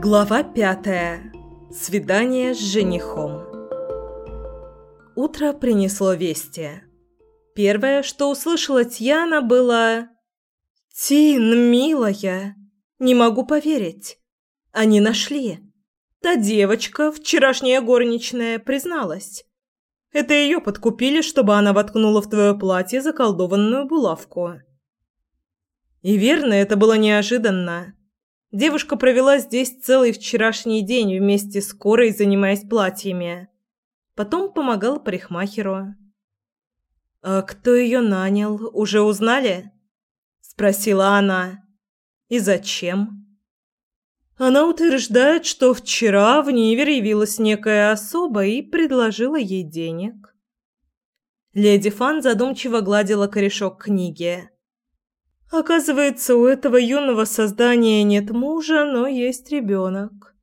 Глава пятая. Свидание с женихом. Утро принесло вести. Первое, что услышала Тьяна, было «Тин, милая, не могу поверить. Они нашли. Та девочка, вчерашняя горничная, призналась. Это ее подкупили, чтобы она воткнула в твое платье заколдованную булавку». И верно, это было неожиданно. Девушка провела здесь целый вчерашний день вместе с Корой, занимаясь платьями. Потом помогала парикмахеру. «А кто ее нанял, уже узнали?» – спросила она. «И зачем?» Она утверждает, что вчера в Нивер явилась некая особа и предложила ей денег. Леди Фан задумчиво гладила корешок книги. Оказывается, у этого юного создания нет мужа, но есть ребенок.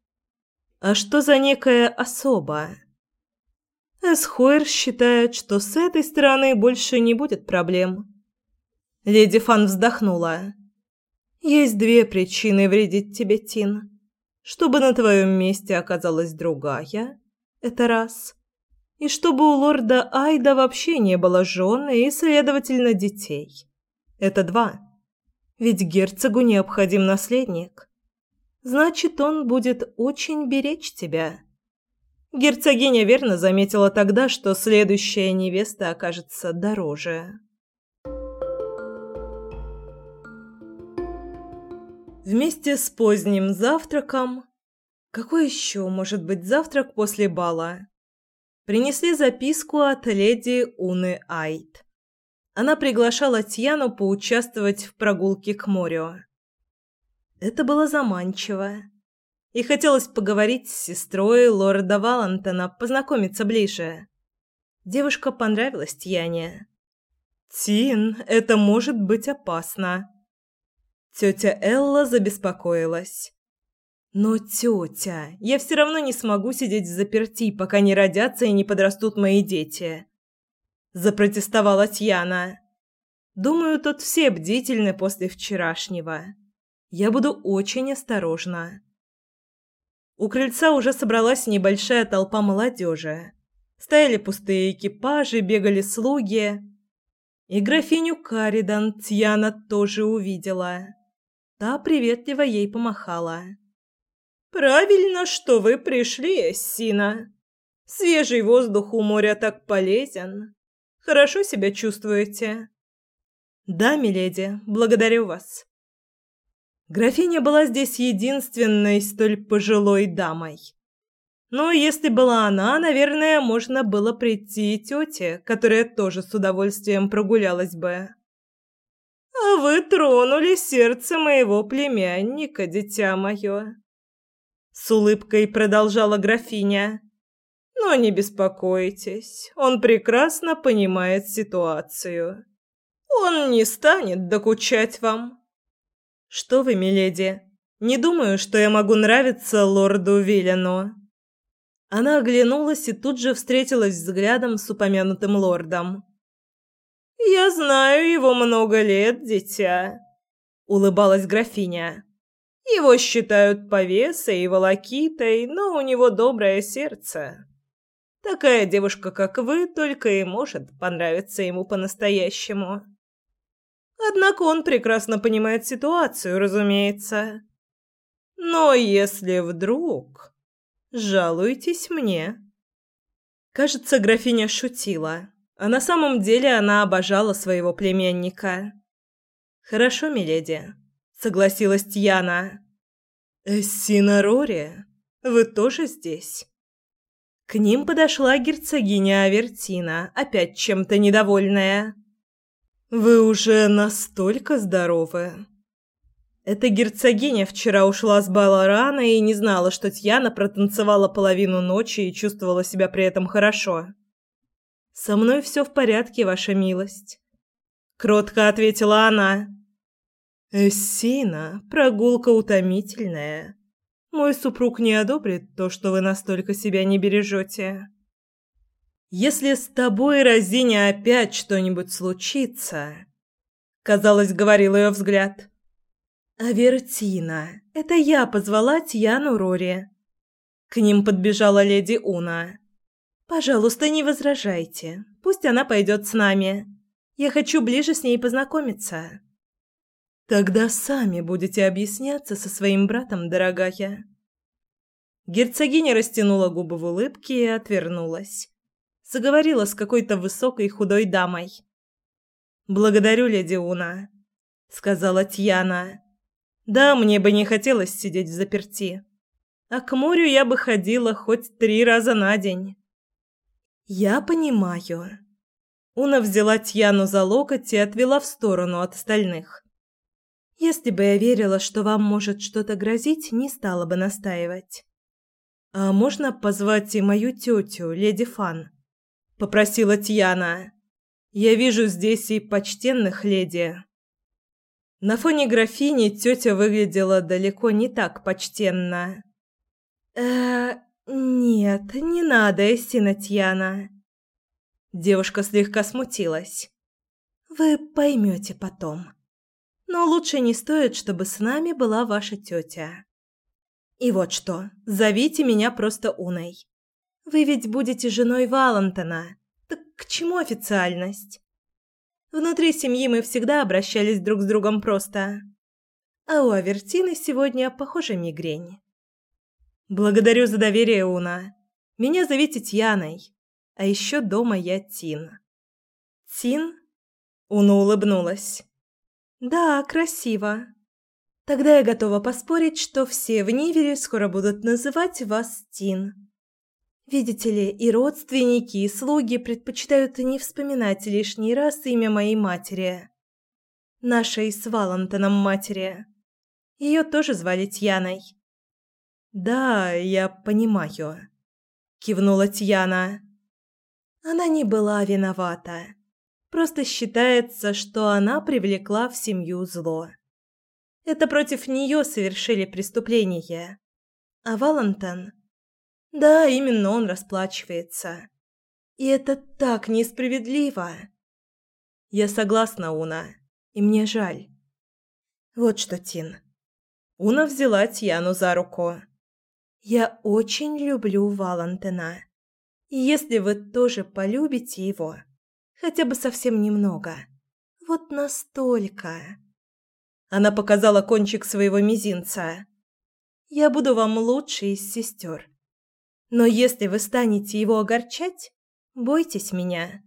А что за некая особа? Эсхойр считает, что с этой стороны больше не будет проблем. Леди Фан вздохнула. Есть две причины вредить тебе, Тин. Чтобы на твоем месте оказалась другая. Это раз. И чтобы у лорда Айда вообще не было жены и, следовательно, детей. Это два. Ведь герцогу необходим наследник. Значит, он будет очень беречь тебя. Герцогиня верно заметила тогда, что следующая невеста окажется дороже. Вместе с поздним завтраком... Какой еще может быть завтрак после бала? Принесли записку от леди Уны Айт. Она приглашала Тьяну поучаствовать в прогулке к морю. Это было заманчиво. И хотелось поговорить с сестрой лорда Валантона, познакомиться ближе. Девушка понравилась Тьяне. «Тин, это может быть опасно». Тетя Элла забеспокоилась. «Но, тетя, я все равно не смогу сидеть в заперти, пока не родятся и не подрастут мои дети запротестовала Тьяна. Думаю, тут все бдительны после вчерашнего. Я буду очень осторожна. У крыльца уже собралась небольшая толпа молодежи. Стояли пустые экипажи, бегали слуги. И графиню Каридан Тьяна тоже увидела. Та приветливо ей помахала. «Правильно, что вы пришли, Эссина. Свежий воздух у моря так полезен. Хорошо себя чувствуете?» «Да, миледи, благодарю вас». Графиня была здесь единственной столь пожилой дамой. Но если была она, наверное, можно было прийти и тете, которая тоже с удовольствием прогулялась бы. «А вы тронули сердце моего племянника, дитя мое!» С улыбкой продолжала графиня. Но не беспокойтесь, он прекрасно понимает ситуацию. Он не станет докучать вам. Что вы, миледи? Не думаю, что я могу нравиться лорду Вилену. Она оглянулась и тут же встретилась взглядом с упомянутым лордом. Я знаю его много лет, дитя, улыбалась графиня. Его считают повесой и волокитой, но у него доброе сердце. Такая девушка, как вы, только и может понравиться ему по-настоящему. Однако он прекрасно понимает ситуацию, разумеется. Но если вдруг... Жалуйтесь мне. Кажется, графиня шутила, а на самом деле она обожала своего племянника. «Хорошо, миледи», — согласилась Тьяна. «Эссина Рори, вы тоже здесь?» К ним подошла герцогиня Авертина, опять чем-то недовольная. «Вы уже настолько здоровы!» Эта герцогиня вчера ушла с бала рано и не знала, что Тьяна протанцевала половину ночи и чувствовала себя при этом хорошо. «Со мной все в порядке, ваша милость», — кротко ответила она. «Эссина, прогулка утомительная. Мой супруг не одобрит то, что вы настолько себя не бережете. Если с тобой, Розиня, опять что-нибудь случится, казалось, говорил ее взгляд, «Авертина, это я позвала Тьяну Рори». К ним подбежала леди Уна. «Пожалуйста, не возражайте. Пусть она пойдет с нами. Я хочу ближе с ней познакомиться». «Тогда сами будете объясняться со своим братом, дорогая». Герцогиня растянула губы в улыбке и отвернулась. Заговорила с какой-то высокой худой дамой. «Благодарю, леди Уна», — сказала Тьяна. Да, мне бы не хотелось сидеть в заперти. А к морю я бы ходила хоть три раза на день. Я понимаю. Уна взяла Тьяну за локоть и отвела в сторону от остальных. Если бы я верила, что вам может что-то грозить, не стала бы настаивать. А можно позвать и мою тетю, леди Фан? попросила Тьяна. Я вижу здесь и почтенных леди. На фоне графини тетя выглядела далеко не так почтенно. э нет, не надо, Эстина Тьяна». Девушка слегка смутилась. «Вы поймете потом. Но лучше не стоит, чтобы с нами была ваша тетя. И вот что, зовите меня просто Уной. Вы ведь будете женой Валентона. Так к чему официальность? Внутри семьи мы всегда обращались друг с другом просто. А у Авертины сегодня, похоже, мигрень. Благодарю за доверие, Уна. Меня зовите Тьяной. А еще дома я Тин. Тин? Уна улыбнулась. Да, красиво. Тогда я готова поспорить, что все в Нивере скоро будут называть вас Тин. Видите ли, и родственники, и слуги предпочитают не вспоминать лишний раз имя моей матери. Нашей с Валентоном матери. Ее тоже звали Тьяной. «Да, я понимаю», – кивнула Тьяна. Она не была виновата. Просто считается, что она привлекла в семью зло. Это против нее совершили преступление. А Валентон да, именно он расплачивается. И это так несправедливо. Я согласна, Уна, и мне жаль. Вот что, Тин. Уна взяла Тьяну за руку. Я очень люблю Валентина. И если вы тоже полюбите его, хотя бы совсем немного, вот настолько. Она показала кончик своего мизинца. Я буду вам лучшей из сестер. Но если вы станете его огорчать, бойтесь меня.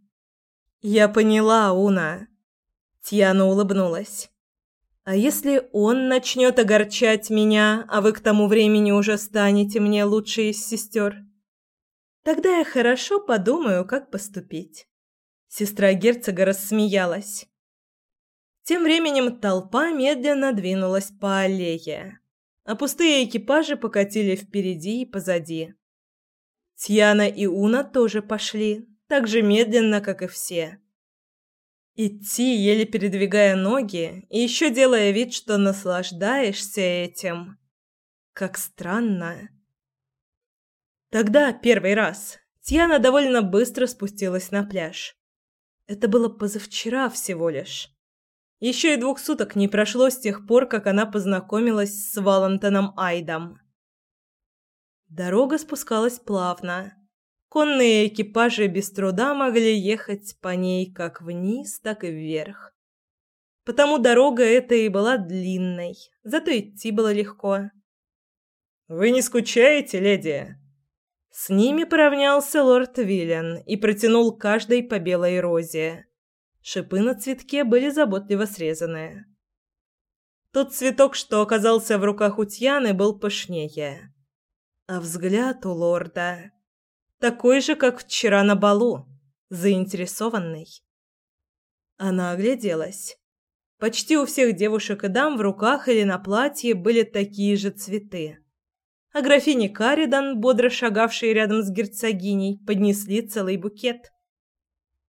Я поняла, Уна. Тьяна улыбнулась. А если он начнет огорчать меня, а вы к тому времени уже станете мне лучшей из сестер? Тогда я хорошо подумаю, как поступить. Сестра герцога рассмеялась. Тем временем толпа медленно двинулась по аллее, а пустые экипажи покатили впереди и позади. Тьяна и Уна тоже пошли, так же медленно, как и все. Идти, еле передвигая ноги, и еще делая вид, что наслаждаешься этим. Как странно. Тогда, первый раз, Тьяна довольно быстро спустилась на пляж. Это было позавчера всего лишь. Еще и двух суток не прошло с тех пор, как она познакомилась с Валентоном Айдом. Дорога спускалась плавно. Конные экипажи без труда могли ехать по ней как вниз, так и вверх. Потому дорога эта и была длинной, зато идти было легко. «Вы не скучаете, леди?» С ними поравнялся лорд Виллен и протянул каждой по белой розе. Шипы на цветке были заботливо срезаны. Тот цветок, что оказался в руках у Тьяны, был пышнее а взгляд у лорда такой же, как вчера на балу, заинтересованный. Она огляделась. Почти у всех девушек и дам в руках или на платье были такие же цветы. А графине Каридан, бодро шагавшей рядом с герцогиней, поднесли целый букет.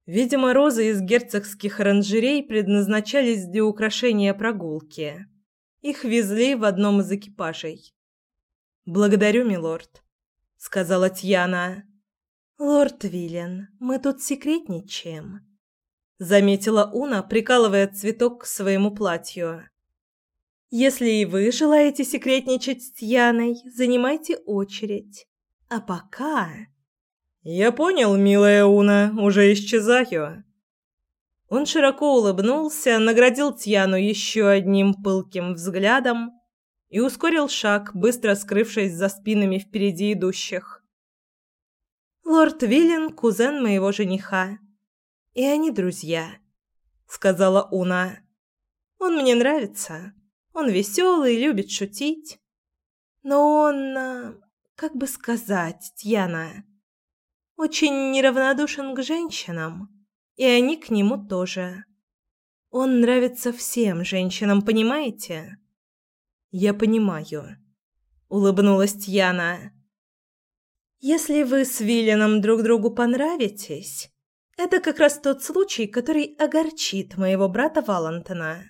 Видимо, розы из герцогских оранжерей предназначались для украшения прогулки. Их везли в одном из экипажей. «Благодарю, милорд», — сказала Тьяна. «Лорд Виллен, мы тут секретничаем», — заметила Уна, прикалывая цветок к своему платью. Если и вы желаете секретничать с Тьяной, занимайте очередь. А пока... Я понял, милая Уна, уже исчезаю. Он широко улыбнулся, наградил Тьяну еще одним пылким взглядом и ускорил шаг, быстро скрывшись за спинами впереди идущих. «Лорд Виллен – кузен моего жениха. И они друзья», – сказала Уна. «Он мне нравится. Он веселый, любит шутить. Но он, а, как бы сказать, Тьяна, очень неравнодушен к женщинам» и они к нему тоже. Он нравится всем женщинам, понимаете? Я понимаю, улыбнулась Тьяна. Если вы с Виллином друг другу понравитесь, это как раз тот случай, который огорчит моего брата Валентина.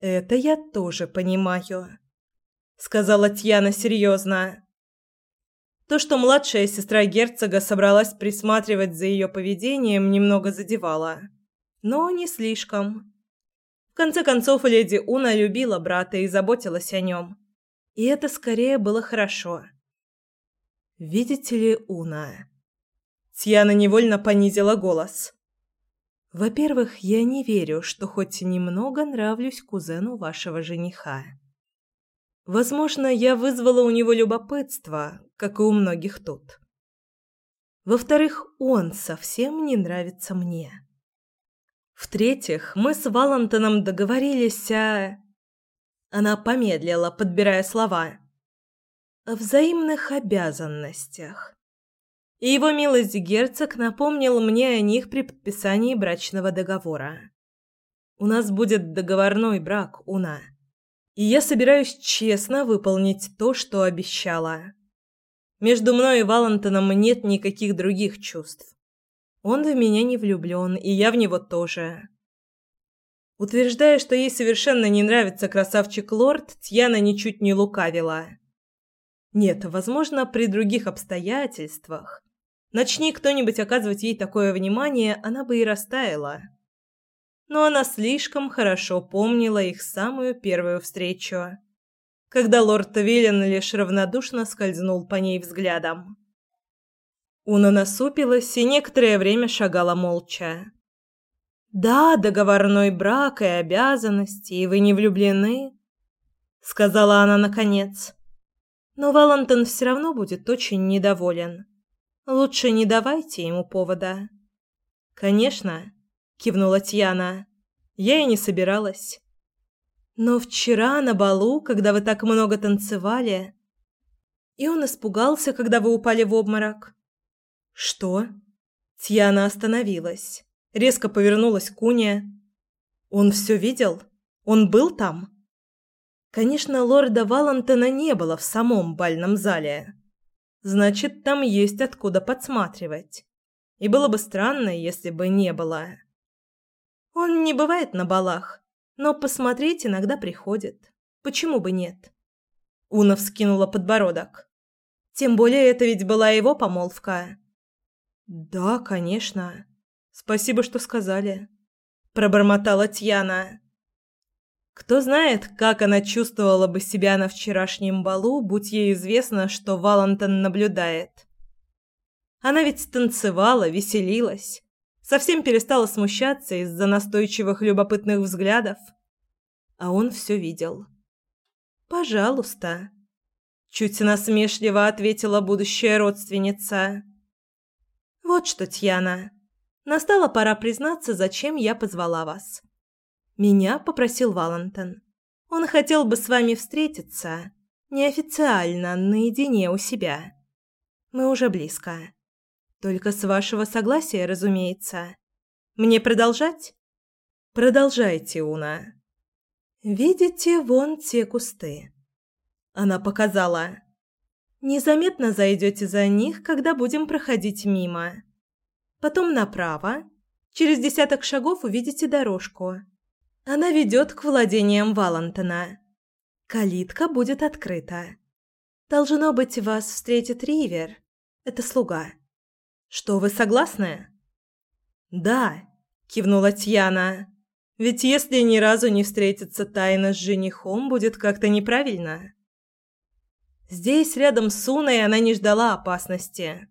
Это я тоже понимаю, сказала Тьяна серьезно. То, что младшая сестра герцога собралась присматривать за ее поведением, немного задевало. Но не слишком. В конце концов, леди Уна любила брата и заботилась о нем. И это скорее было хорошо. «Видите ли, Уна...» Тьяна невольно понизила голос. «Во-первых, я не верю, что хоть немного нравлюсь кузену вашего жениха». Возможно, я вызвала у него любопытство, как и у многих тут. Во-вторых, он совсем не нравится мне. В-третьих, мы с Валентином договорились о... Она помедлила, подбирая слова. О взаимных обязанностях. И его милость герцог напомнил мне о них при подписании брачного договора. У нас будет договорной брак, Уна и я собираюсь честно выполнить то, что обещала. Между мной и Валентином нет никаких других чувств. Он в меня не влюблен, и я в него тоже. Утверждая, что ей совершенно не нравится красавчик-лорд, Тьяна ничуть не лукавила. Нет, возможно, при других обстоятельствах. Начни кто-нибудь оказывать ей такое внимание, она бы и растаяла но она слишком хорошо помнила их самую первую встречу, когда лорд Виллен лишь равнодушно скользнул по ней взглядом. Уна насупилась и некоторое время шагала молча. «Да, договорной брак и обязанности, и вы не влюблены», — сказала она наконец. «Но Валентин все равно будет очень недоволен. Лучше не давайте ему повода». «Конечно», кивнула Тьяна. Я и не собиралась. Но вчера на балу, когда вы так много танцевали, и он испугался, когда вы упали в обморок. Что? Тьяна остановилась, резко повернулась к Уне. Он все видел? Он был там? Конечно, лорда Валентина не было в самом бальном зале. Значит, там есть откуда подсматривать. И было бы странно, если бы не было. Он не бывает на балах, но посмотреть иногда приходит. Почему бы нет? Уна вскинула подбородок. Тем более это ведь была его помолвка. Да, конечно. Спасибо, что сказали, пробормотала Тьяна. Кто знает, как она чувствовала бы себя на вчерашнем балу, будь ей известно, что Валентин наблюдает. Она ведь танцевала, веселилась, совсем перестала смущаться из-за настойчивых любопытных взглядов. А он все видел. «Пожалуйста», — чуть насмешливо ответила будущая родственница. «Вот что, Тьяна, настала пора признаться, зачем я позвала вас. Меня попросил Валентин. Он хотел бы с вами встретиться, неофициально, наедине у себя. Мы уже близко. Только с вашего согласия, разумеется. Мне продолжать? Продолжайте, Уна. Видите вон те кусты? Она показала. Незаметно зайдете за них, когда будем проходить мимо. Потом направо. Через десяток шагов увидите дорожку. Она ведет к владениям Валентина. Калитка будет открыта. Должно быть, вас встретит Ривер. Это слуга. Что, вы согласны? Да, кивнула Тьяна. Ведь если ни разу не встретиться тайно с женихом, будет как-то неправильно. Здесь, рядом с Уной, она не ждала опасности.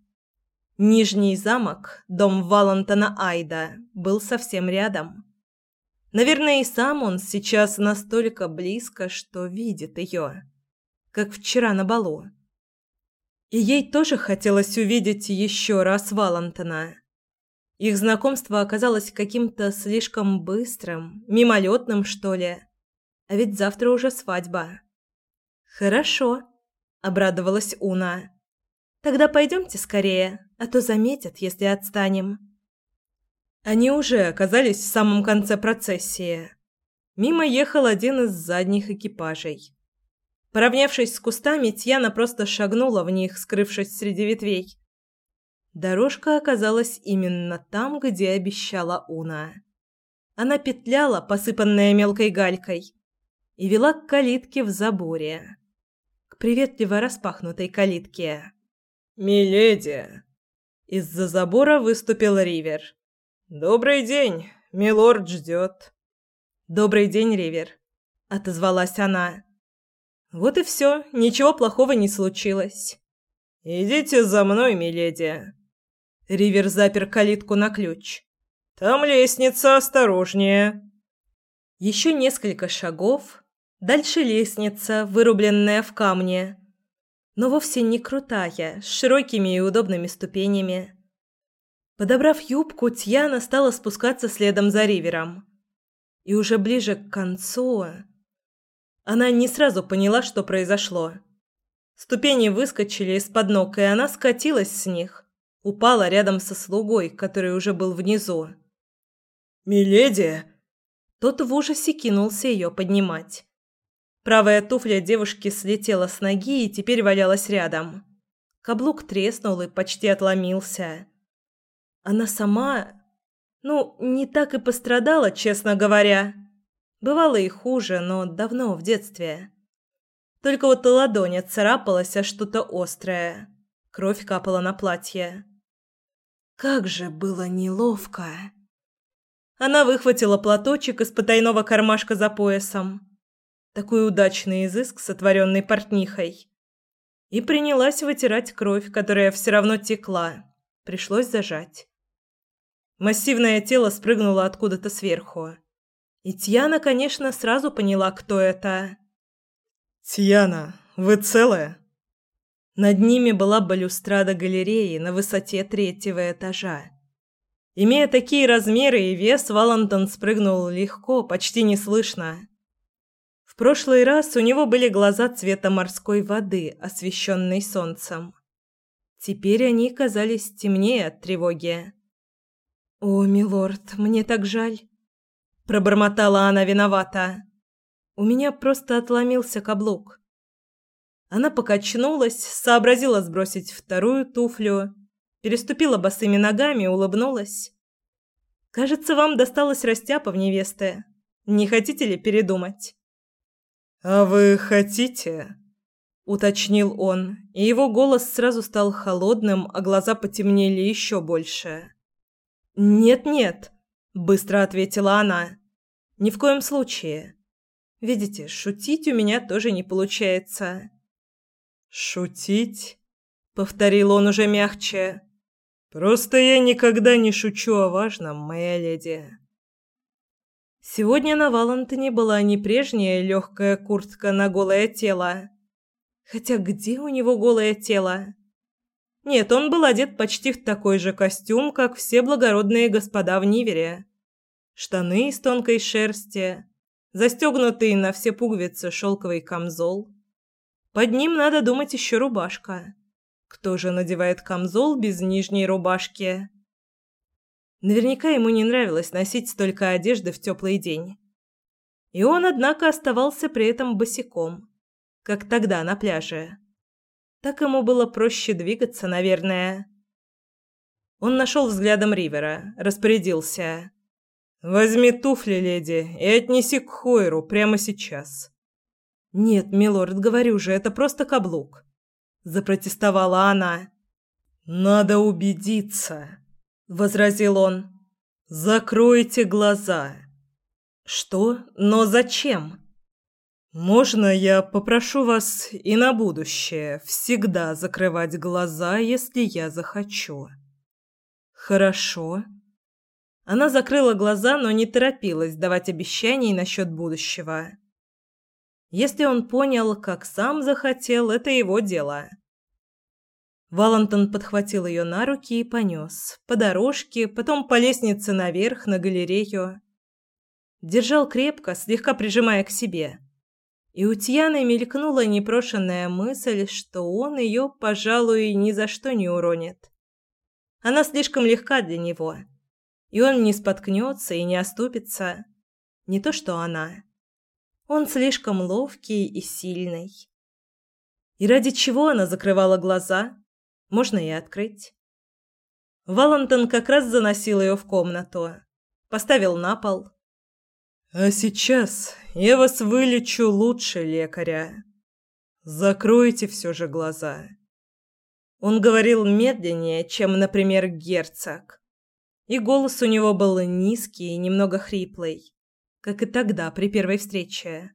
Нижний замок, дом Валентона Айда, был совсем рядом. Наверное, и сам он сейчас настолько близко, что видит ее, как вчера на балу. И ей тоже хотелось увидеть еще раз Валентона. Их знакомство оказалось каким-то слишком быстрым, мимолетным, что ли. А ведь завтра уже свадьба. «Хорошо», — обрадовалась Уна. «Тогда пойдемте скорее, а то заметят, если отстанем». Они уже оказались в самом конце процессии. Мимо ехал один из задних экипажей. Поравнявшись с кустами, Тьяна просто шагнула в них, скрывшись среди ветвей. Дорожка оказалась именно там, где обещала Уна. Она петляла, посыпанная мелкой галькой, и вела к калитке в заборе. К приветливо распахнутой калитке. «Миледи!» Из-за забора выступил Ривер. «Добрый день! Милорд ждет!» «Добрый день, Ривер!» — отозвалась она. Вот и все, ничего плохого не случилось. «Идите за мной, миледи!» Ривер запер калитку на ключ. «Там лестница, осторожнее!» Еще несколько шагов. Дальше лестница, вырубленная в камне. Но вовсе не крутая, с широкими и удобными ступенями. Подобрав юбку, Тьяна стала спускаться следом за Ривером. И уже ближе к концу... Она не сразу поняла, что произошло. Ступени выскочили из-под ног, и она скатилась с них упала рядом со слугой, который уже был внизу. «Миледи!» Тот в ужасе кинулся ее поднимать. Правая туфля девушки слетела с ноги и теперь валялась рядом. Каблук треснул и почти отломился. Она сама... Ну, не так и пострадала, честно говоря. Бывало и хуже, но давно, в детстве. Только вот ладонь царапалась, а что-то острое. Кровь капала на платье. Как же было неловко. Она выхватила платочек из потайного кармашка за поясом. Такой удачный изыск, сотворенный портнихой. И принялась вытирать кровь, которая все равно текла. Пришлось зажать. Массивное тело спрыгнуло откуда-то сверху. И Тьяна, конечно, сразу поняла, кто это. «Тьяна, вы целая?» Над ними была балюстрада галереи на высоте третьего этажа. Имея такие размеры и вес, Валентон спрыгнул легко, почти неслышно. В прошлый раз у него были глаза цвета морской воды, освещенной солнцем. Теперь они казались темнее от тревоги. «О, милорд, мне так жаль!» Пробормотала она виновата. «У меня просто отломился каблук». Она покачнулась, сообразила сбросить вторую туфлю, переступила босыми ногами, улыбнулась. «Кажется, вам досталось растяпа в невесты. Не хотите ли передумать?» «А вы хотите?» — уточнил он, и его голос сразу стал холодным, а глаза потемнели еще больше. «Нет-нет», — быстро ответила она. «Ни в коем случае. Видите, шутить у меня тоже не получается. «Шутить?» — повторил он уже мягче. «Просто я никогда не шучу о важном, моя леди». Сегодня на Валентине была не прежняя легкая куртка на голое тело. Хотя где у него голое тело? Нет, он был одет почти в такой же костюм, как все благородные господа в Нивере. Штаны из тонкой шерсти, застегнутый на все пуговицы шелковый камзол, под ним, надо думать, еще рубашка. Кто же надевает камзол без нижней рубашки? Наверняка ему не нравилось носить столько одежды в теплый день. И он, однако, оставался при этом босиком, как тогда на пляже. Так ему было проще двигаться, наверное. Он нашел взглядом Ривера, распорядился. «Возьми туфли, леди, и отнеси к Хойру прямо сейчас». «Нет, милорд, говорю же, это просто каблук», – запротестовала она. «Надо убедиться», – возразил он. «Закройте глаза». Что? Но зачем? Можно я попрошу вас и на будущее всегда закрывать глаза, если я захочу? Хорошо. Она закрыла глаза, но не торопилась давать обещаний насчет будущего. Если он понял, как сам захотел, это его дело. Валентон подхватил ее на руки и понес. По дорожке, потом по лестнице наверх, на галерею. Держал крепко, слегка прижимая к себе. И у Тьяны мелькнула непрошенная мысль, что он ее, пожалуй, ни за что не уронит. Она слишком легка для него, и он не споткнется и не оступится. Не то что она. Он слишком ловкий и сильный. И ради чего она закрывала глаза? Можно и открыть. Валентон как раз заносил ее в комнату. Поставил на пол. А сейчас я вас вылечу лучше лекаря. Закройте все же глаза. Он говорил медленнее, чем, например, герцог. И голос у него был низкий и немного хриплый, как и тогда при первой встрече.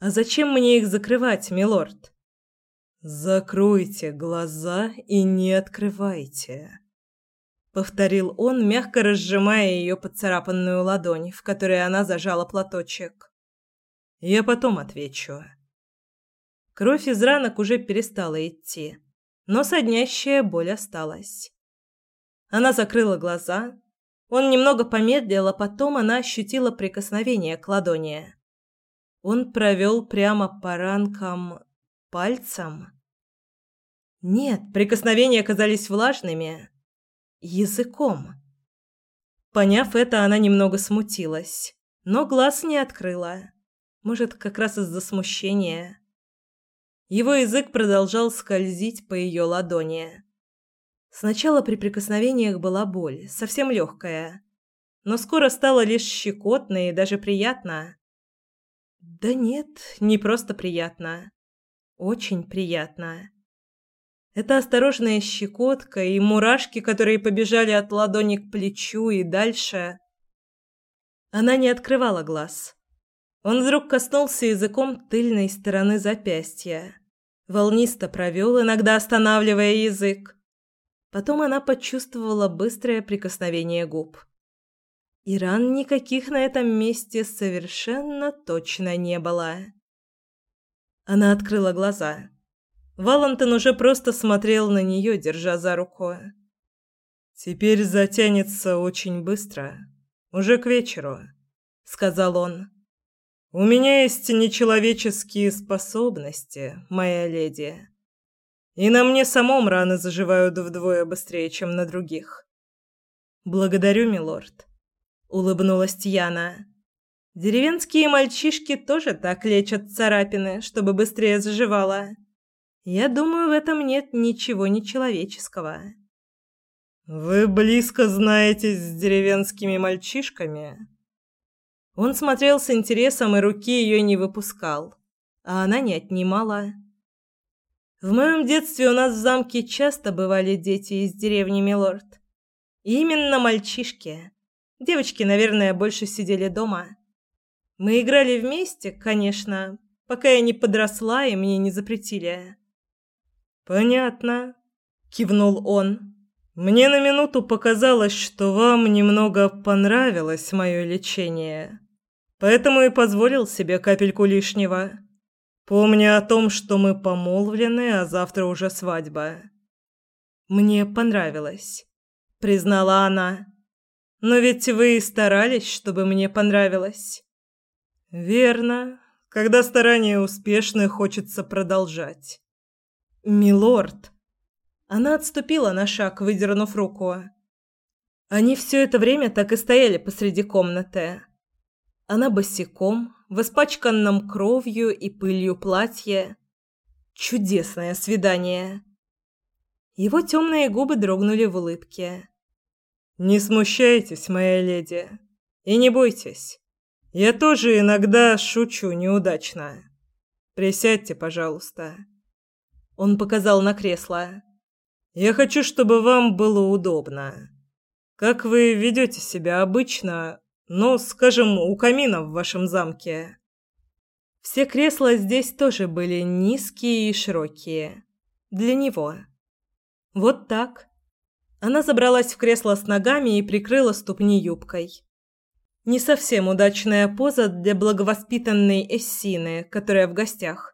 А зачем мне их закрывать, милорд? Закройте глаза и не открывайте повторил он, мягко разжимая ее поцарапанную ладонь, в которой она зажала платочек. Я потом отвечу. Кровь из ранок уже перестала идти, но соднящая боль осталась. Она закрыла глаза. Он немного помедлил, а потом она ощутила прикосновение к ладони. Он провел прямо по ранкам пальцем. Нет, прикосновения оказались влажными языком. Поняв это, она немного смутилась, но глаз не открыла. Может, как раз из-за смущения. Его язык продолжал скользить по ее ладони. Сначала при прикосновениях была боль, совсем легкая, но скоро стало лишь щекотно и даже приятно. Да нет, не просто приятно. Очень приятно. Это осторожная щекотка и мурашки, которые побежали от ладони к плечу и дальше. Она не открывала глаз. Он вдруг коснулся языком тыльной стороны запястья. Волнисто провел, иногда останавливая язык. Потом она почувствовала быстрое прикосновение губ. И ран никаких на этом месте совершенно точно не было. Она открыла глаза. Валентин уже просто смотрел на нее, держа за руку. «Теперь затянется очень быстро. Уже к вечеру», — сказал он. «У меня есть нечеловеческие способности, моя леди. И на мне самом раны заживают вдвое быстрее, чем на других». «Благодарю, милорд», — улыбнулась Тьяна. «Деревенские мальчишки тоже так лечат царапины, чтобы быстрее заживало». Я думаю, в этом нет ничего нечеловеческого. Вы близко знаетесь с деревенскими мальчишками? Он смотрел с интересом и руки ее не выпускал, а она не отнимала. В моем детстве у нас в замке часто бывали дети из деревни Милорд. Именно мальчишки. Девочки, наверное, больше сидели дома. Мы играли вместе, конечно, пока я не подросла и мне не запретили. Понятно, кивнул он. Мне на минуту показалось, что вам немного понравилось мое лечение. Поэтому и позволил себе капельку лишнего. Помня о том, что мы помолвлены, а завтра уже свадьба. Мне понравилось, признала она. Но ведь вы и старались, чтобы мне понравилось. Верно. Когда старания успешны, хочется продолжать. «Милорд!» Она отступила на шаг, выдернув руку. Они все это время так и стояли посреди комнаты. Она босиком, в испачканном кровью и пылью платье. Чудесное свидание. Его темные губы дрогнули в улыбке. «Не смущайтесь, моя леди, и не бойтесь. Я тоже иногда шучу неудачно. Присядьте, пожалуйста». Он показал на кресло. Я хочу, чтобы вам было удобно. Как вы ведете себя обычно, Ну, скажем, у камина в вашем замке. Все кресла здесь тоже были низкие и широкие. Для него. Вот так. Она забралась в кресло с ногами и прикрыла ступни юбкой. Не совсем удачная поза для благовоспитанной Эссины, которая в гостях.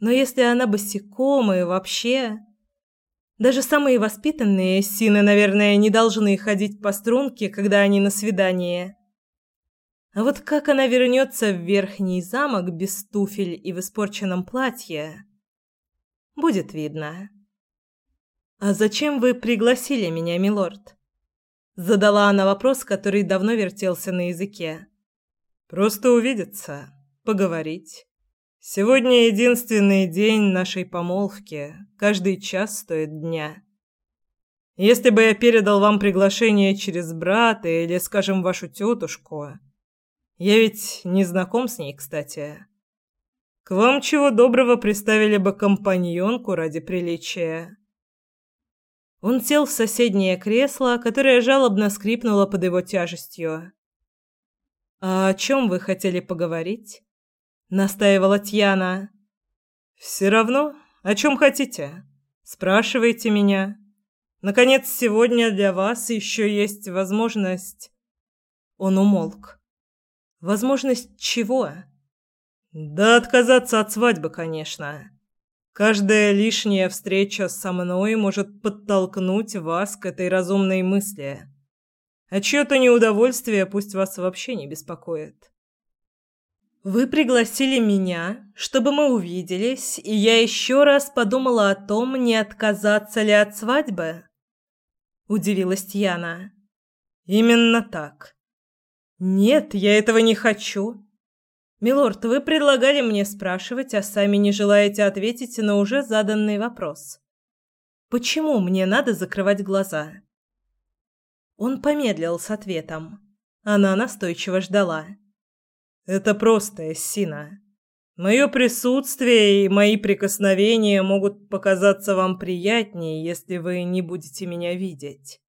Но если она босиком и вообще... Даже самые воспитанные Эссины, наверное, не должны ходить по струнке, когда они на свидании. А вот как она вернется в верхний замок без туфель и в испорченном платье, будет видно. «А зачем вы пригласили меня, милорд?» Задала она вопрос, который давно вертелся на языке. «Просто увидеться, поговорить. Сегодня единственный день нашей помолвки, каждый час стоит дня. Если бы я передал вам приглашение через брата или, скажем, вашу тетушку, я ведь не знаком с ней, кстати. К вам чего доброго приставили бы компаньонку ради приличия». Он сел в соседнее кресло, которое жалобно скрипнуло под его тяжестью. «А о чем вы хотели поговорить?» — настаивала Тьяна. «Все равно, о чем хотите. Спрашивайте меня. Наконец, сегодня для вас еще есть возможность...» Он умолк. «Возможность чего?» «Да отказаться от свадьбы, конечно. Каждая лишняя встреча со мной может подтолкнуть вас к этой разумной мысли. А чье-то неудовольствие пусть вас вообще не беспокоит. Вы пригласили меня, чтобы мы увиделись, и я еще раз подумала о том, не отказаться ли от свадьбы. Удивилась Тьяна. Именно так. Нет, я этого не хочу. «Милорд, вы предлагали мне спрашивать, а сами не желаете ответить на уже заданный вопрос. Почему мне надо закрывать глаза?» Он помедлил с ответом. Она настойчиво ждала. «Это просто, Эссина. Мое присутствие и мои прикосновения могут показаться вам приятнее, если вы не будете меня видеть.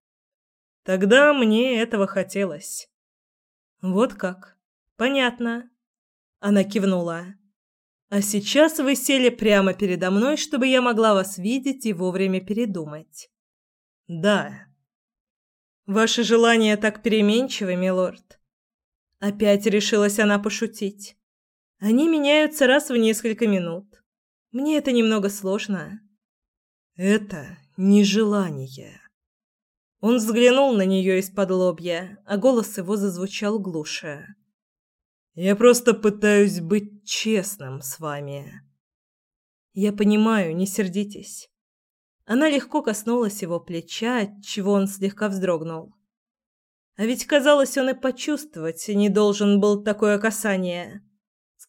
Тогда мне этого хотелось». «Вот как. Понятно. Она кивнула. А сейчас вы сели прямо передо мной, чтобы я могла вас видеть и вовремя передумать. Да. Ваши желания так переменчивы, милорд. Опять решилась она пошутить. Они меняются раз в несколько минут. Мне это немного сложно. Это не желание. Он взглянул на нее из-под лобья, а голос его зазвучал глуше. Я просто пытаюсь быть честным с вами. Я понимаю, не сердитесь. Она легко коснулась его плеча, чего он слегка вздрогнул. А ведь казалось, он и почувствовать не должен был такое касание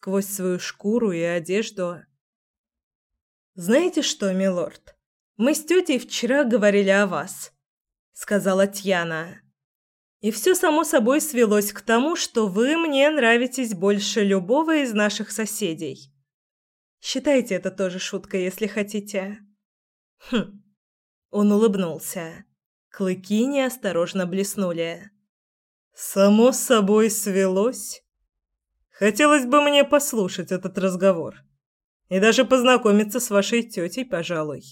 сквозь свою шкуру и одежду. Знаете что, милорд? Мы с тетей вчера говорили о вас, сказала Тьяна. И все само собой свелось к тому, что вы мне нравитесь больше любого из наших соседей. Считайте это тоже шуткой, если хотите. Хм. Он улыбнулся. Клыки неосторожно блеснули. Само собой свелось. Хотелось бы мне послушать этот разговор и даже познакомиться с вашей тетей, пожалуй.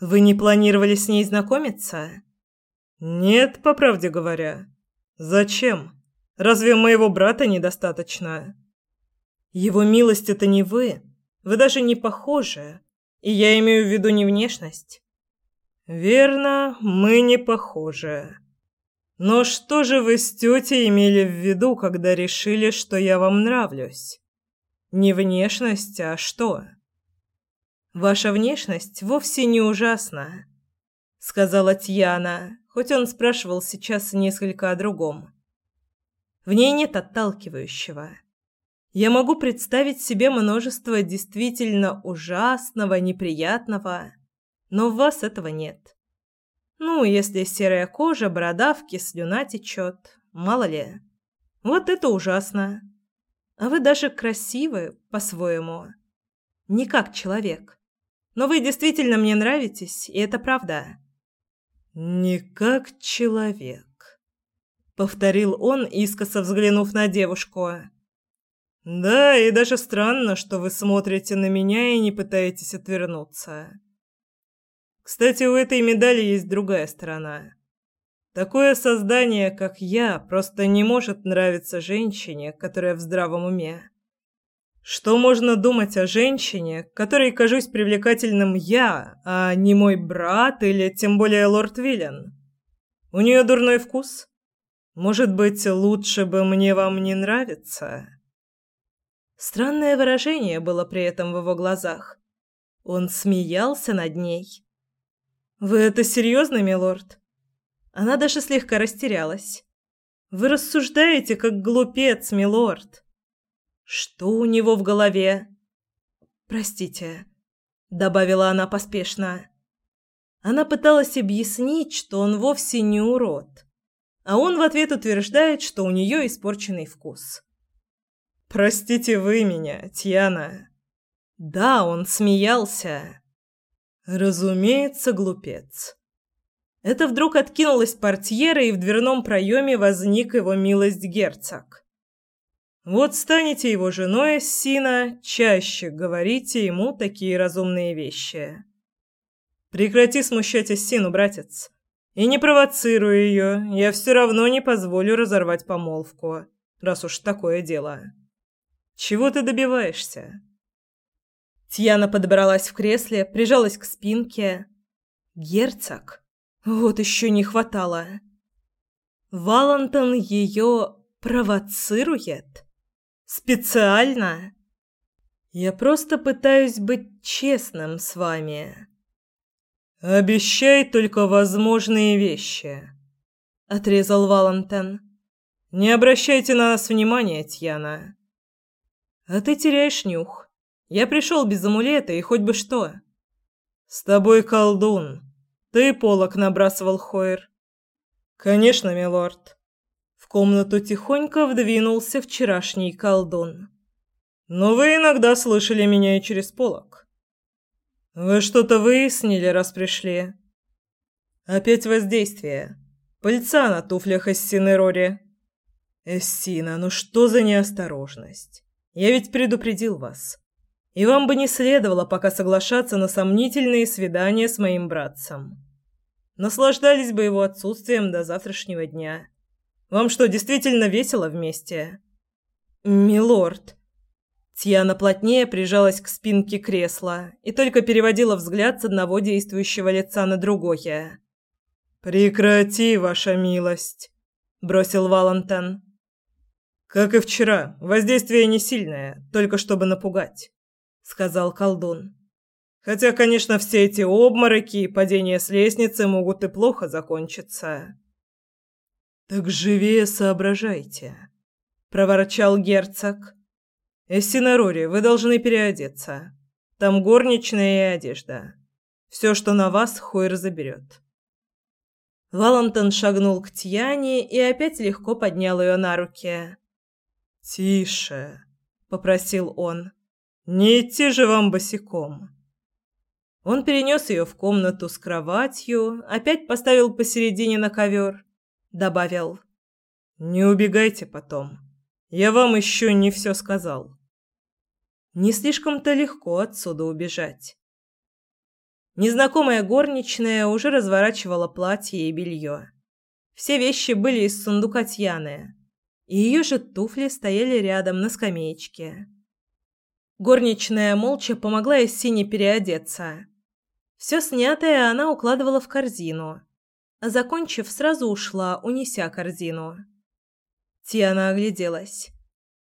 Вы не планировали с ней знакомиться? Нет, по правде говоря. Зачем? Разве моего брата недостаточно? Его милость это не вы. Вы даже не похожи. И я имею в виду не внешность. Верно, мы не похожи. Но что же вы с тетей имели в виду, когда решили, что я вам нравлюсь? Не внешность, а что? Ваша внешность вовсе не ужасна, сказала Тьяна, хоть он спрашивал сейчас несколько о другом. В ней нет отталкивающего. Я могу представить себе множество действительно ужасного, неприятного, но в вас этого нет. Ну, если серая кожа, бородавки, слюна течет, мало ли. Вот это ужасно. А вы даже красивы по-своему. Не как человек. Но вы действительно мне нравитесь, и это правда. Не как человек. повторил он, искоса взглянув на девушку. Да, и даже странно, что вы смотрите на меня и не пытаетесь отвернуться. Кстати, у этой медали есть другая сторона. Такое создание, как я, просто не может нравиться женщине, которая в здравом уме. Что можно думать о женщине, которой кажусь привлекательным я, а не мой брат или тем более лорд Виллен? У нее дурной вкус? Может быть, лучше бы мне вам не нравиться? Странное выражение было при этом в его глазах. Он смеялся над ней. Вы это серьезно, милорд? Она даже слегка растерялась. Вы рассуждаете как глупец, милорд. Что у него в голове? Простите, добавила она поспешно. Она пыталась объяснить, что он вовсе не урод, а он в ответ утверждает, что у нее испорченный вкус. Простите вы меня, Тьяна. Да, он смеялся. Разумеется, глупец. Это вдруг откинулась портьера, и в дверном проеме возник его милость герцог. Вот станете его женой, Сина, чаще говорите ему такие разумные вещи. Прекрати смущать Сину, братец. И не провоцируй ее, я все равно не позволю разорвать помолвку, раз уж такое дело. Чего ты добиваешься? Тьяна подобралась в кресле, прижалась к спинке. Герцог? Вот еще не хватало. Валентон ее провоцирует? Специально? Я просто пытаюсь быть честным с вами. Обещай только возможные вещи, отрезал Валентин. Не обращайте на нас внимания, Тьяна. А ты теряешь нюх. Я пришел без амулета и хоть бы что. С тобой колдун. Ты полок набрасывал, Хойер. Конечно, милорд комнату тихонько вдвинулся вчерашний колдун. «Но вы иногда слышали меня и через полок. Вы что-то выяснили, раз пришли?» «Опять воздействие. Пыльца на туфлях Эссины Рори». «Эссина, ну что за неосторожность? Я ведь предупредил вас. И вам бы не следовало пока соглашаться на сомнительные свидания с моим братцем. Наслаждались бы его отсутствием до завтрашнего дня». Вам что, действительно весело вместе? Милорд. Тьяна плотнее прижалась к спинке кресла и только переводила взгляд с одного действующего лица на другое. Прекрати, ваша милость, бросил Валентин. Как и вчера, воздействие не сильное, только чтобы напугать, сказал колдун. Хотя, конечно, все эти обмороки и падения с лестницы могут и плохо закончиться. Так живее соображайте, проворчал герцог. Эссинарори, вы должны переодеться. Там горничная и одежда. Все, что на вас, Хойр заберет. Валентон шагнул к Тьяне и опять легко поднял ее на руки. «Тише», — попросил он. «Не идти же вам босиком». Он перенес ее в комнату с кроватью, опять поставил посередине на ковер добавил. Не убегайте потом. Я вам еще не все сказал. Не слишком-то легко отсюда убежать. Незнакомая горничная уже разворачивала платье и белье. Все вещи были из сундука Тьяны, и ее же туфли стояли рядом на скамеечке. Горничная молча помогла Эссине переодеться. Все снятое она укладывала в корзину – закончив, сразу ушла, унеся корзину. Тиана огляделась.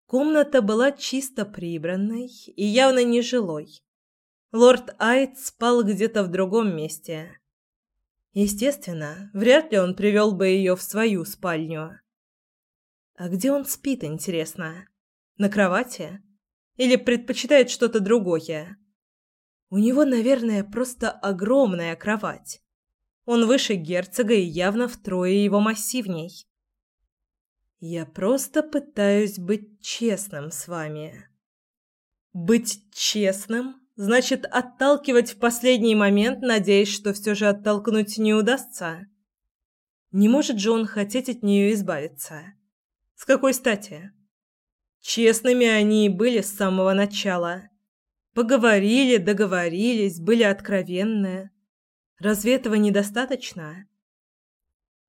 Комната была чисто прибранной и явно не жилой. Лорд Айт спал где-то в другом месте. Естественно, вряд ли он привел бы ее в свою спальню. А где он спит, интересно? На кровати? Или предпочитает что-то другое? У него, наверное, просто огромная кровать. Он выше герцога и явно втрое его массивней. Я просто пытаюсь быть честным с вами. Быть честным значит отталкивать в последний момент, надеясь, что все же оттолкнуть не удастся. Не может же он хотеть от нее избавиться? С какой стати? Честными они и были с самого начала. Поговорили, договорились, были откровенны. Разве этого недостаточно?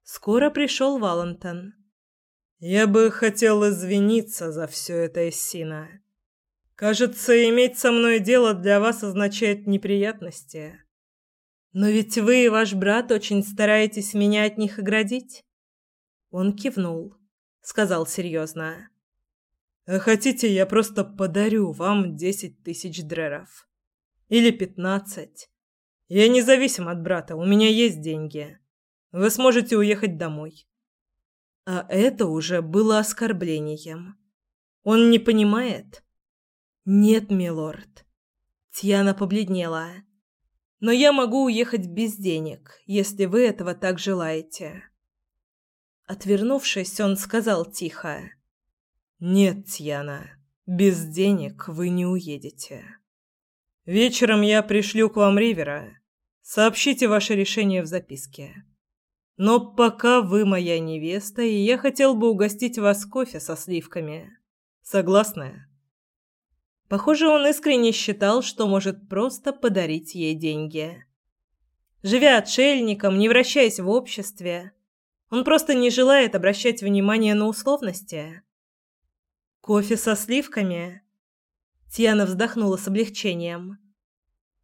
Скоро пришел Валентон. «Я бы хотел извиниться за все это, Эссина. Кажется, иметь со мной дело для вас означает неприятности. Но ведь вы и ваш брат очень стараетесь меня от них оградить». Он кивнул, сказал серьезно. «А хотите, я просто подарю вам десять тысяч дреров? Или пятнадцать? Я независим от брата, у меня есть деньги. Вы сможете уехать домой. А это уже было оскорблением. Он не понимает? Нет, милорд. Тьяна побледнела. Но я могу уехать без денег, если вы этого так желаете. Отвернувшись, он сказал тихо: "Нет, Тьяна, без денег вы не уедете. Вечером я пришлю к вам Ривера. Сообщите ваше решение в записке. Но пока вы моя невеста, и я хотел бы угостить вас кофе со сливками. Согласны? Похоже, он искренне считал, что может просто подарить ей деньги. Живя отшельником, не вращаясь в обществе, он просто не желает обращать внимание на условности. Кофе со сливками. Тиана вздохнула с облегчением.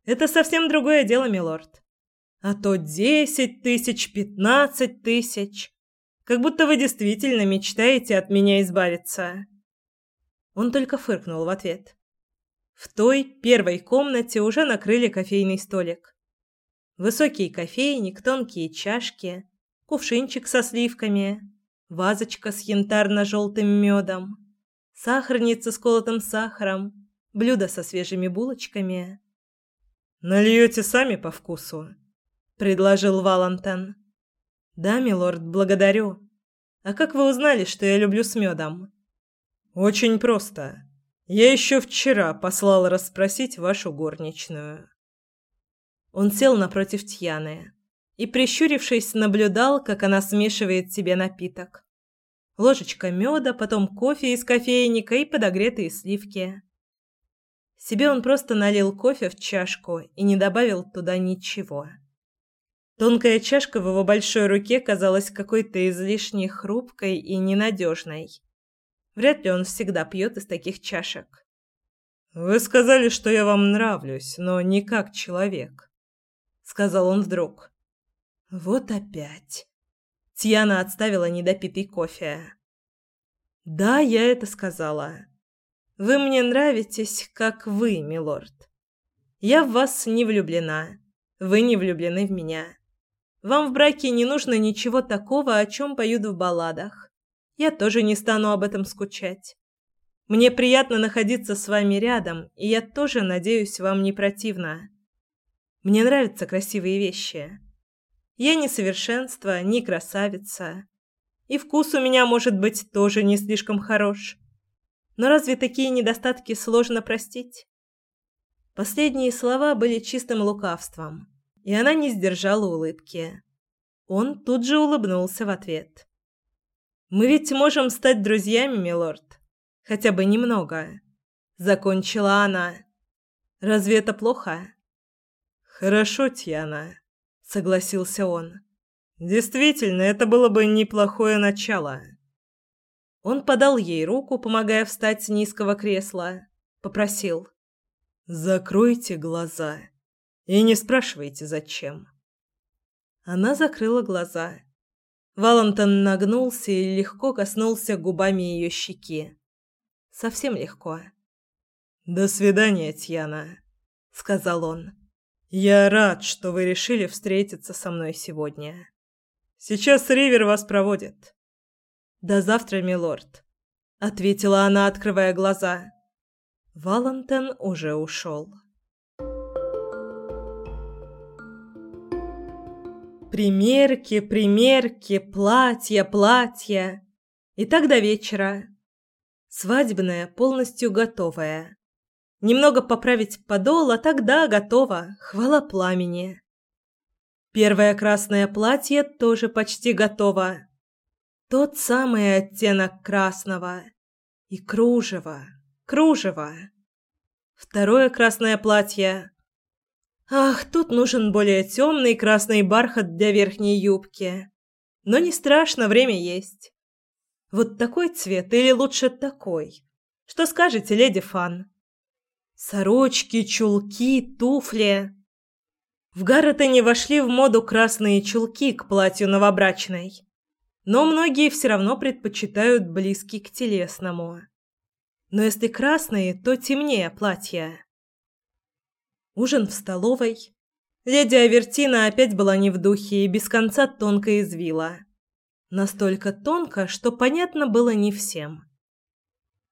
Это совсем другое дело, милорд а то десять тысяч, пятнадцать тысяч. Как будто вы действительно мечтаете от меня избавиться. Он только фыркнул в ответ. В той первой комнате уже накрыли кофейный столик. Высокий кофейник, тонкие чашки, кувшинчик со сливками, вазочка с янтарно-желтым медом, сахарница с колотым сахаром, блюдо со свежими булочками. «Нальете сами по вкусу?» предложил Валентин. Да, милорд, благодарю. А как вы узнали, что я люблю с медом? Очень просто. Я еще вчера послал расспросить вашу горничную. Он сел напротив Тьяны и, прищурившись, наблюдал, как она смешивает себе напиток. Ложечка меда, потом кофе из кофейника и подогретые сливки. Себе он просто налил кофе в чашку и не добавил туда ничего. Тонкая чашка в его большой руке казалась какой-то излишне хрупкой и ненадежной. Вряд ли он всегда пьет из таких чашек. «Вы сказали, что я вам нравлюсь, но не как человек», — сказал он вдруг. «Вот опять». Тьяна отставила недопитый кофе. «Да, я это сказала. Вы мне нравитесь, как вы, милорд. Я в вас не влюблена. Вы не влюблены в меня. Вам в браке не нужно ничего такого, о чем поют в балладах. Я тоже не стану об этом скучать. Мне приятно находиться с вами рядом, и я тоже надеюсь, вам не противно. Мне нравятся красивые вещи. Я не совершенство, не красавица. И вкус у меня, может быть, тоже не слишком хорош. Но разве такие недостатки сложно простить? Последние слова были чистым лукавством и она не сдержала улыбки. Он тут же улыбнулся в ответ. Мы ведь можем стать друзьями, милорд, хотя бы немного, закончила она. Разве это плохо? Хорошо, Тьяна, согласился он. Действительно, это было бы неплохое начало. Он подал ей руку, помогая встать с низкого кресла, попросил: "Закройте глаза". И не спрашивайте, зачем. Она закрыла глаза. Валентон нагнулся и легко коснулся губами ее щеки. Совсем легко. «До свидания, Тьяна», — сказал он. «Я рад, что вы решили встретиться со мной сегодня. Сейчас Ривер вас проводит». «До завтра, милорд», — ответила она, открывая глаза. Валентин уже ушел. Примерки, примерки, платья, платья. И так до вечера. Свадебная полностью готовая. Немного поправить подол, а тогда готова. Хвала пламени. Первое красное платье тоже почти готово. Тот самый оттенок красного. И кружево, кружево. Второе красное платье. Ах, тут нужен более темный красный бархат для верхней юбки. Но не страшно, время есть. Вот такой цвет или лучше такой? Что скажете, леди Фан? Сорочки, чулки, туфли. В Гарретоне вошли в моду красные чулки к платью новобрачной. Но многие все равно предпочитают близкий к телесному. Но если красные, то темнее платья. Ужин в столовой. Леди Авертина опять была не в духе и без конца тонко извила. Настолько тонко, что понятно было не всем.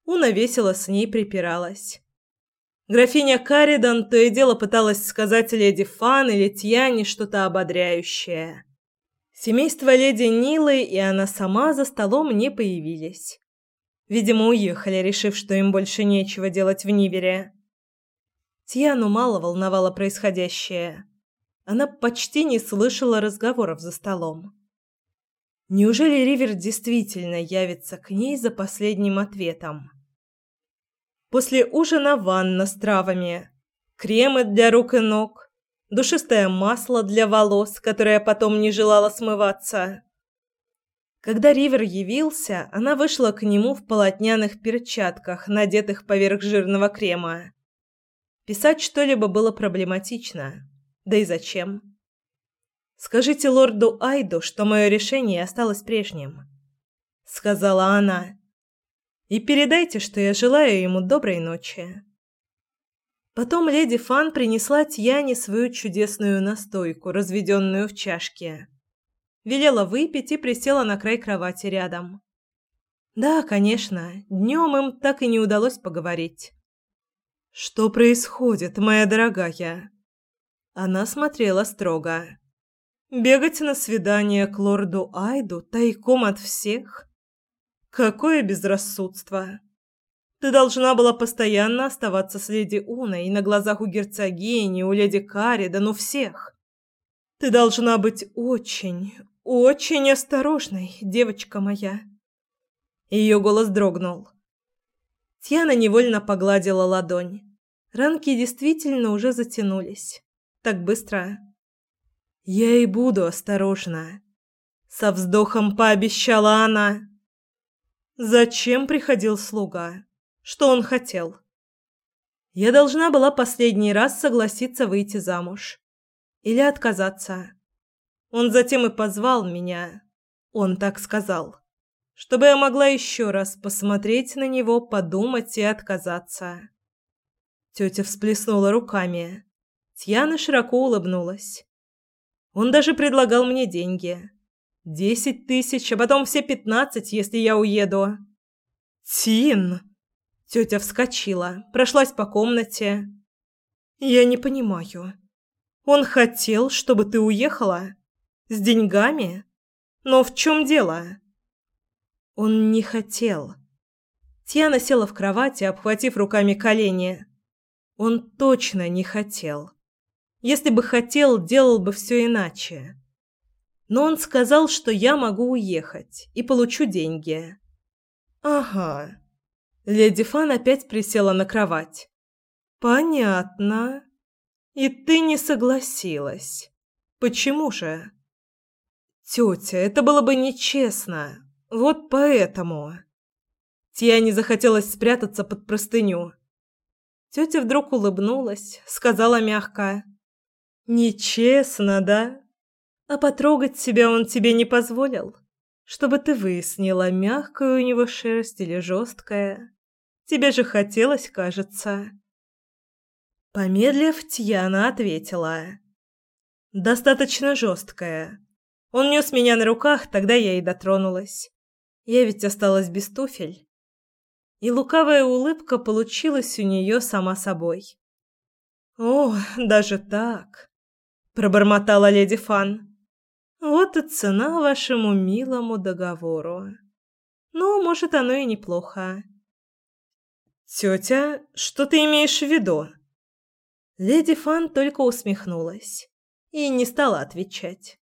Уна весело с ней припиралась. Графиня Каридан то и дело пыталась сказать леди Фан или Тьяне что-то ободряющее. Семейство леди Нилы и она сама за столом не появились. Видимо, уехали, решив, что им больше нечего делать в Нивере. Тьяну мало волновало происходящее. Она почти не слышала разговоров за столом. Неужели Ривер действительно явится к ней за последним ответом? После ужина ванна с травами, кремы для рук и ног, душистое масло для волос, которое потом не желало смываться. Когда Ривер явился, она вышла к нему в полотняных перчатках, надетых поверх жирного крема. Писать что-либо было проблематично. Да и зачем? Скажите лорду Айду, что мое решение осталось прежним, сказала она. И передайте, что я желаю ему доброй ночи. Потом леди Фан принесла Тьяне свою чудесную настойку, разведенную в чашке. Велела выпить и присела на край кровати рядом. Да, конечно, днем им так и не удалось поговорить. Что происходит, моя дорогая? Она смотрела строго. Бегать на свидание к лорду Айду тайком от всех? Какое безрассудство! Ты должна была постоянно оставаться с леди Уной и на глазах у герцогини, у леди Каридан, у всех. Ты должна быть очень, очень осторожной, девочка моя. Ее голос дрогнул. Тьяна невольно погладила ладонь. Ранки действительно уже затянулись. Так быстро. Я и буду осторожна, со вздохом пообещала она. Зачем приходил слуга? Что он хотел? Я должна была последний раз согласиться выйти замуж или отказаться. Он затем и позвал меня. Он так сказал чтобы я могла еще раз посмотреть на него, подумать и отказаться. Тетя всплеснула руками. Тьяна широко улыбнулась. Он даже предлагал мне деньги. Десять тысяч, а потом все пятнадцать, если я уеду. Тин! Тетя вскочила, прошлась по комнате. Я не понимаю. Он хотел, чтобы ты уехала? С деньгами? Но в чем дело? Он не хотел. Тиана села в кровати, обхватив руками колени. Он точно не хотел. Если бы хотел, делал бы все иначе. Но он сказал, что я могу уехать и получу деньги. Ага. Леди Фан опять присела на кровать. Понятно. И ты не согласилась. Почему же? Тетя, это было бы нечестно. Вот поэтому. Тиане захотелось спрятаться под простыню. Тетя вдруг улыбнулась, сказала мягко: "Нечестно, да? А потрогать себя он тебе не позволил, чтобы ты выяснила, мягкая у него шерсть или жесткая. Тебе же хотелось, кажется". Помедлив, Тьяна ответила: "Достаточно жесткая. Он нес меня на руках, тогда я и дотронулась. Я ведь осталась без туфель. И лукавая улыбка получилась у нее сама собой. О, даже так, пробормотала леди Фан. Вот и цена вашему милому договору. Ну, может, оно и неплохо. Тетя, что ты имеешь в виду? Леди Фан только усмехнулась. и не стала отвечать.